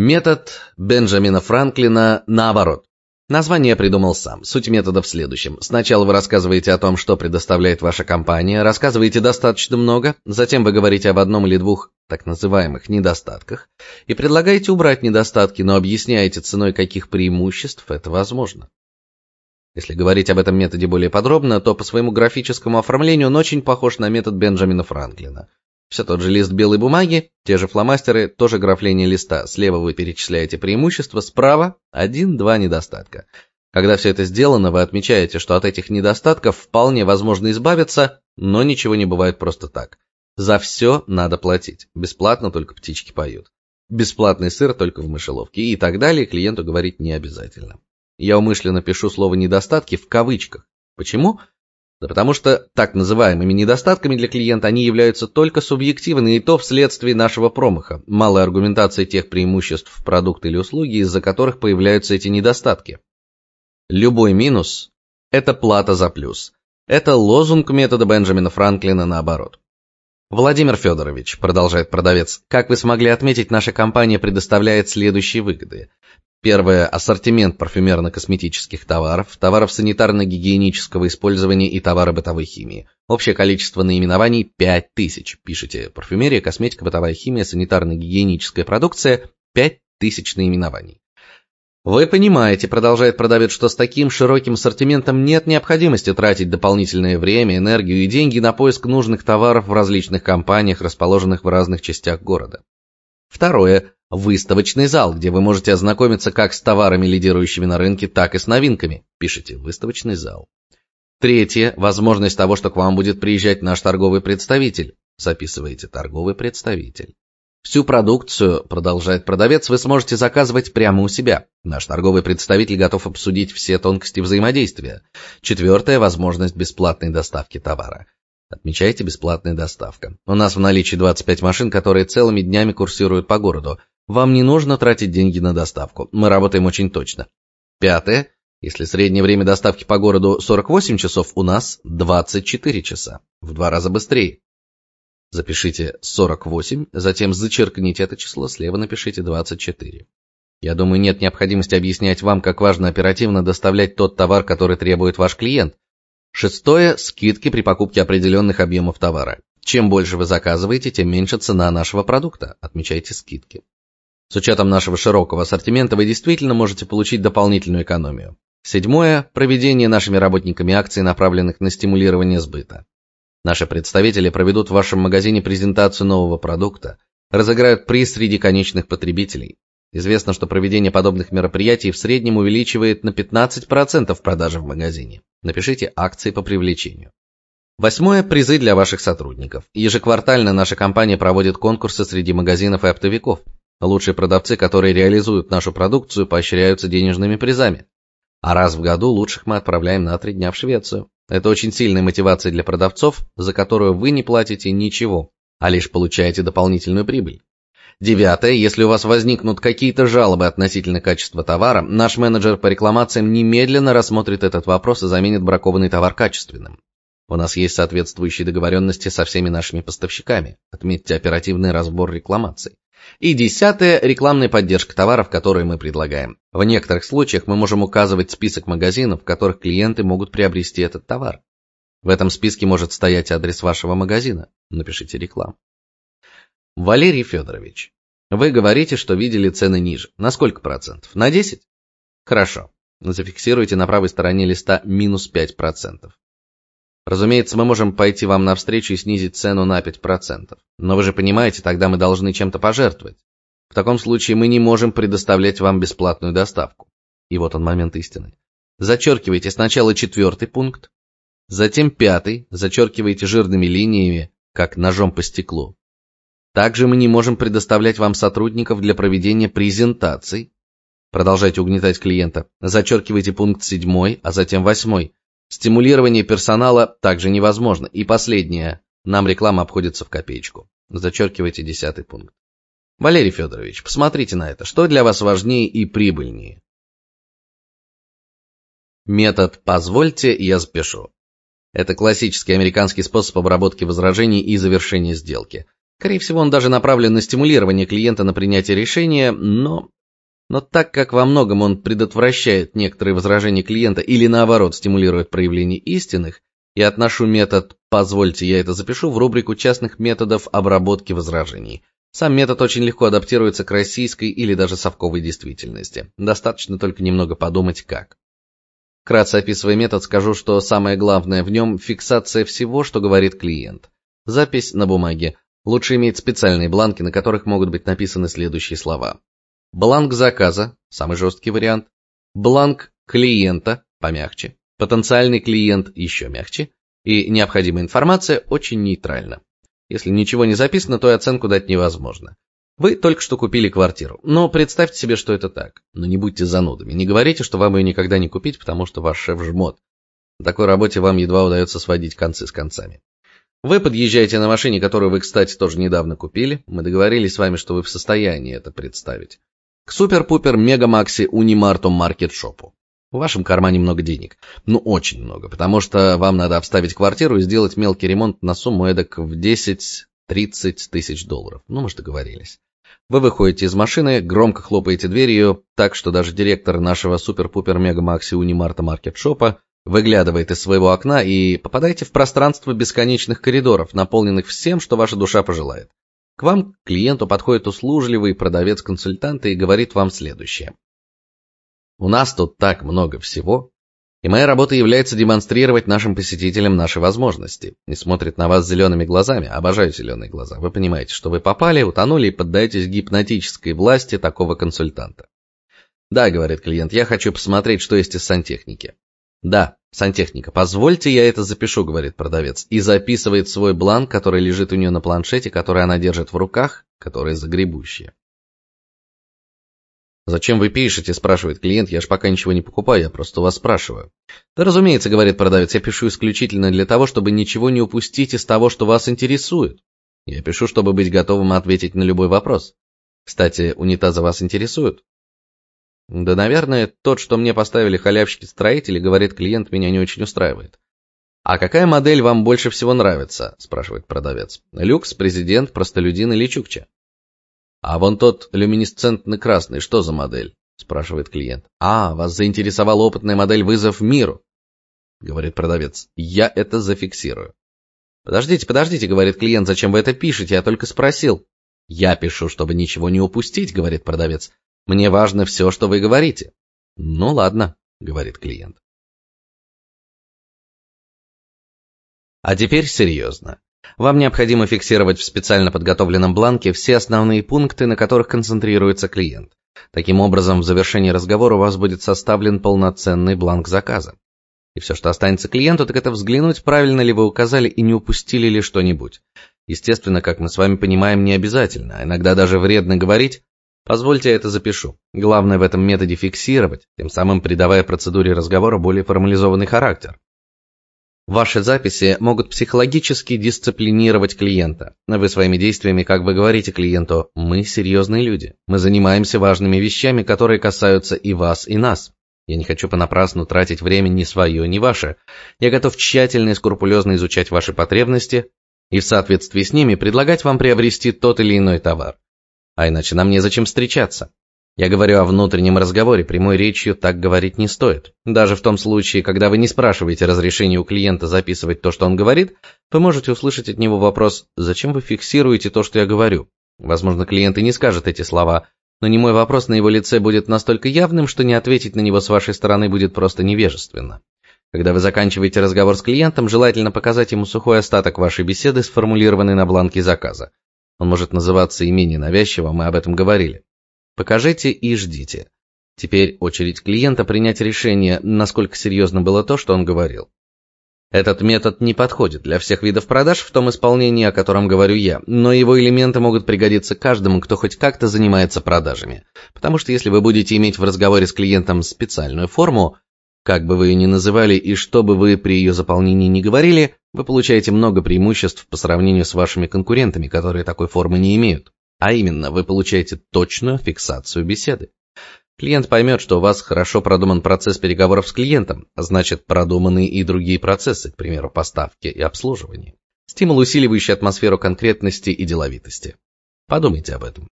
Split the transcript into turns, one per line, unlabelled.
Метод Бенджамина Франклина наоборот. Название придумал сам. Суть метода в следующем. Сначала вы рассказываете о том, что предоставляет ваша компания, рассказываете достаточно много, затем вы говорите об одном или двух так называемых недостатках и предлагаете убрать недостатки, но объясняете ценой каких преимуществ это возможно. Если говорить об этом методе более подробно, то по своему графическому оформлению он очень похож на метод Бенджамина Франклина. Все тот же лист белой бумаги, те же фломастеры, тоже графление листа. Слева вы перечисляете преимущества, справа один-два недостатка. Когда все это сделано, вы отмечаете, что от этих недостатков вполне возможно избавиться, но ничего не бывает просто так. За все надо платить. Бесплатно только птички поют. Бесплатный сыр только в мышеловке и так далее клиенту говорить не обязательно. Я умышленно пишу слово недостатки в кавычках. Почему? Да потому что так называемыми недостатками для клиента они являются только субъективны, и то вследствие нашего промаха, малой аргументации тех преимуществ продукта или услуги, из-за которых появляются эти недостатки. Любой минус это плата за плюс. Это лозунг метода Бенджамина Франклина наоборот. Владимир Федорович, продолжает продавец, как вы смогли отметить, наша компания предоставляет следующие выгоды. Первое ассортимент парфюмерно-косметических товаров, товаров санитарно-гигиенического использования и товары бытовой химии. Общее количество наименований 5000. Пишите: парфюмерия, косметика, бытовая химия, санитарно-гигиеническая продукция 5000 наименований. Вы понимаете, продолжает продавец, что с таким широким ассортиментом нет необходимости тратить дополнительное время, энергию и деньги на поиск нужных товаров в различных компаниях, расположенных в разных частях города. Второе Выставочный зал, где вы можете ознакомиться как с товарами, лидирующими на рынке, так и с новинками. Пишите выставочный зал. Третье возможность того, что к вам будет приезжать наш торговый представитель. Записываете торговый представитель. Всю продукцию, продолжает продавец, вы сможете заказывать прямо у себя. Наш торговый представитель готов обсудить все тонкости взаимодействия. Четвертое возможность бесплатной доставки товара. Отмечайте бесплатная доставка. У нас в наличии 25 машин, которые целыми днями курсируют по городу. Вам не нужно тратить деньги на доставку. Мы работаем очень точно. Пятое. Если среднее время доставки по городу 48 часов, у нас 24 часа. В два раза быстрее. Запишите 48, затем зачеркните это число, слева напишите 24. Я думаю, нет необходимости объяснять вам, как важно оперативно доставлять тот товар, который требует ваш клиент. Шестое скидки при покупке определенных объемов товара. Чем больше вы заказываете, тем меньше цена нашего продукта. Отмечайте скидки. С учетом нашего широкого ассортимента вы действительно можете получить дополнительную экономию. Седьмое проведение нашими работниками акций, направленных на стимулирование сбыта. Наши представители проведут в вашем магазине презентацию нового продукта, разыграют приз среди конечных потребителей. Известно, что проведение подобных мероприятий в среднем увеличивает на 15% продажи в магазине. Напишите акции по привлечению. Восьмое призы для ваших сотрудников. Ежеквартально наша компания проводит конкурсы среди магазинов и оптовиков. Лучшие продавцы, которые реализуют нашу продукцию, поощряются денежными призами. А раз в году лучших мы отправляем на три дня в Швецию. Это очень сильная мотивация для продавцов, за которую вы не платите ничего, а лишь получаете дополнительную прибыль. Девятое. Если у вас возникнут какие-то жалобы относительно качества товара, наш менеджер по рекламациям немедленно рассмотрит этот вопрос и заменит бракованный товар качественным. У нас есть соответствующие договоренности со всеми нашими поставщиками. Отметьте оперативный разбор рекламаций. И десятое – рекламная поддержка товаров, которые мы предлагаем. В некоторых случаях мы можем указывать список магазинов, в которых клиенты могут приобрести этот товар. В этом списке может стоять адрес вашего магазина. Напишите рекламу. Валерий Федорович, вы говорите, что видели цены ниже. На сколько процентов? На 10? Хорошо. Зафиксируйте на правой стороне листа минус 5 процентов. Разумеется, мы можем пойти вам навстречу и снизить цену на 5%. Но вы же понимаете, тогда мы должны чем-то пожертвовать. В таком случае мы не можем предоставлять вам бесплатную доставку. И вот он момент истины. Зачеркивайте сначала четвертый пункт, затем пятый, зачеркивайте жирными линиями, как ножом по стеклу. Также мы не можем предоставлять вам сотрудников для проведения презентаций. Продолжайте угнетать клиента. Зачеркивайте пункт седьмой, а затем восьмой. Стимулирование персонала также невозможно. И последнее. Нам реклама обходится в копеечку. Зачеркивайте десятый пункт. Валерий Федорович, посмотрите на это. Что для вас важнее и прибыльнее? Метод «позвольте, я запишу». Это классический американский способ обработки возражений и завершения сделки. Скорее всего, он даже направлен на стимулирование клиента на принятие решения, но но так как во многом он предотвращает некоторые возражения клиента или наоборот стимулирует проявление истинных, я отношу метод «позвольте, я это запишу» в рубрику частных методов обработки возражений. Сам метод очень легко адаптируется к российской или даже совковой действительности. Достаточно только немного подумать как. Вкратце описывая метод, скажу, что самое главное в нем – фиксация всего, что говорит клиент. Запись на бумаге. Лучше иметь специальные бланки, на которых могут быть написаны следующие слова. Бланк заказа – самый жесткий вариант. Бланк клиента – помягче. Потенциальный клиент – еще мягче. И необходимая информация очень нейтральна. Если ничего не записано, то оценку дать невозможно. Вы только что купили квартиру, но представьте себе, что это так. Но не будьте занудами, не говорите, что вам ее никогда не купить, потому что ваш шеф жмот. На такой работе вам едва удается сводить концы с концами. Вы подъезжаете на машине, которую вы, кстати, тоже недавно купили. Мы договорились с вами, что вы в состоянии это представить. К супер-пупер мега-макси унимарту маркет-шопу. В вашем кармане много денег. Ну, очень много, потому что вам надо обставить квартиру и сделать мелкий ремонт на сумму эдак в 10-30 тысяч долларов. Ну, мы же договорились. Вы выходите из машины, громко хлопаете дверью, так что даже директор нашего супер-пупер-мега-макси унимарта маркет-шопа выглядывает из своего окна и попадаете в пространство бесконечных коридоров, наполненных всем, что ваша душа пожелает. К вам, клиенту, подходит услужливый продавец-консультант и говорит вам следующее. У нас тут так много всего, и моя работа является демонстрировать нашим посетителям наши возможности. И смотрит на вас зелеными глазами. Обожаю зеленые глаза. Вы понимаете, что вы попали, утонули и поддаетесь гипнотической власти такого консультанта. Да, говорит клиент, я хочу посмотреть, что есть из сантехники. Да, сантехника. Позвольте, я это запишу, говорит продавец, и записывает свой бланк, который лежит у нее на планшете, который она держит в руках, который загребущие. «Зачем вы пишете?» – спрашивает клиент. «Я ж пока ничего не покупаю, я просто вас спрашиваю». «Да, разумеется», – говорит продавец, – «я пишу исключительно для того, чтобы ничего не упустить из того, что вас интересует. Я пишу, чтобы быть готовым ответить на любой вопрос. Кстати, унитазы вас интересуют?» «Да, наверное, тот, что мне поставили халявщики-строители, говорит клиент, меня не очень устраивает». «А какая модель вам больше всего нравится?» – спрашивает продавец. «Люкс, президент, простолюдин или чукча?» А вон тот люминесцентный красный, что за модель? спрашивает клиент. А, вас заинтересовала опытная модель вызов миру, говорит продавец. Я это зафиксирую. Подождите, подождите, говорит клиент, зачем вы это пишете? Я только спросил. Я пишу, чтобы ничего не упустить, говорит продавец. Мне важно все, что вы говорите. Ну ладно, говорит клиент. А теперь серьезно. Вам необходимо фиксировать в специально подготовленном бланке все основные пункты, на которых концентрируется клиент. Таким образом, в завершении разговора у вас будет составлен полноценный бланк заказа. И все, что останется клиенту, так это взглянуть, правильно ли вы указали и не упустили ли что-нибудь. Естественно, как мы с вами понимаем, не обязательно, а иногда даже вредно говорить «позвольте я это запишу». Главное в этом методе фиксировать, тем самым придавая процедуре разговора более формализованный характер. Ваши записи могут психологически дисциплинировать клиента. Вы своими действиями как бы говорите клиенту: "Мы серьезные люди. Мы занимаемся важными вещами, которые касаются и вас, и нас. Я не хочу понапрасну тратить время ни свое, ни ваше. Я готов тщательно и скрупулезно изучать ваши потребности и в соответствии с ними предлагать вам приобрести тот или иной товар. А иначе нам незачем встречаться. Я говорю о внутреннем разговоре, прямой речью так говорить не стоит. Даже в том случае, когда вы не спрашиваете разрешения у клиента записывать то, что он говорит, вы можете услышать от него вопрос «Зачем вы фиксируете то, что я говорю?». Возможно, клиент и не скажет эти слова, но не мой вопрос на его лице будет настолько явным, что не ответить на него с вашей стороны будет просто невежественно. Когда вы заканчиваете разговор с клиентом, желательно показать ему сухой остаток вашей беседы, сформулированный на бланке заказа. Он может называться и менее навязчиво, мы об этом говорили. Покажите и ждите. Теперь очередь клиента принять решение, насколько серьезно было то, что он говорил. Этот метод не подходит для всех видов продаж в том исполнении, о котором говорю я, но его элементы могут пригодиться каждому, кто хоть как-то занимается продажами. Потому что если вы будете иметь в разговоре с клиентом специальную форму, как бы вы ее ни называли и что бы вы при ее заполнении ни говорили, вы получаете много преимуществ по сравнению с вашими конкурентами, которые такой формы не имеют. А именно, вы получаете точную фиксацию беседы. Клиент поймет, что у вас хорошо продуман процесс переговоров с клиентом, а значит, продуманы и другие процессы, к примеру, поставки и обслуживания. Стимул, усиливающий атмосферу конкретности и деловитости. Подумайте об этом.